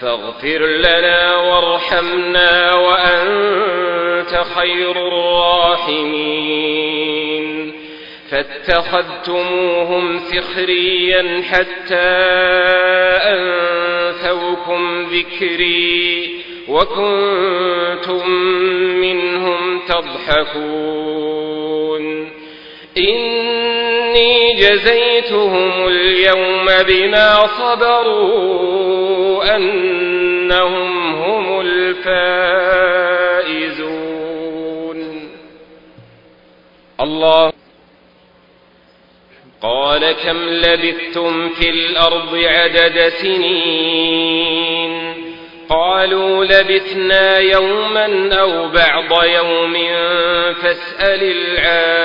فاغفر لنا وارحمنا وأنت خير الراحمين. فاتخذتموهم سخريا حتى أنثوكم ذكري وكنتم منهم تضحكون. إني جزيتهم اليوم بما صبروا أنهم هم الفائزون. الله قال كم لبثتم في الأرض عدد سنين؟ قالوا لبثنا يوما أو بعض يوم فاسأل العادين.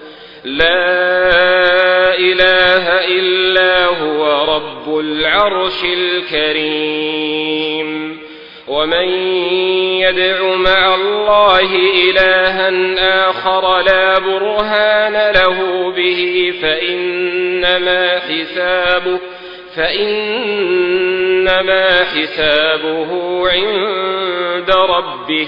لا إله إلا هو رب العرش الكريم. ومن يدع مع الله إلها آخر لا برهان له به فإنما حسابه فإنما حسابه عند ربه.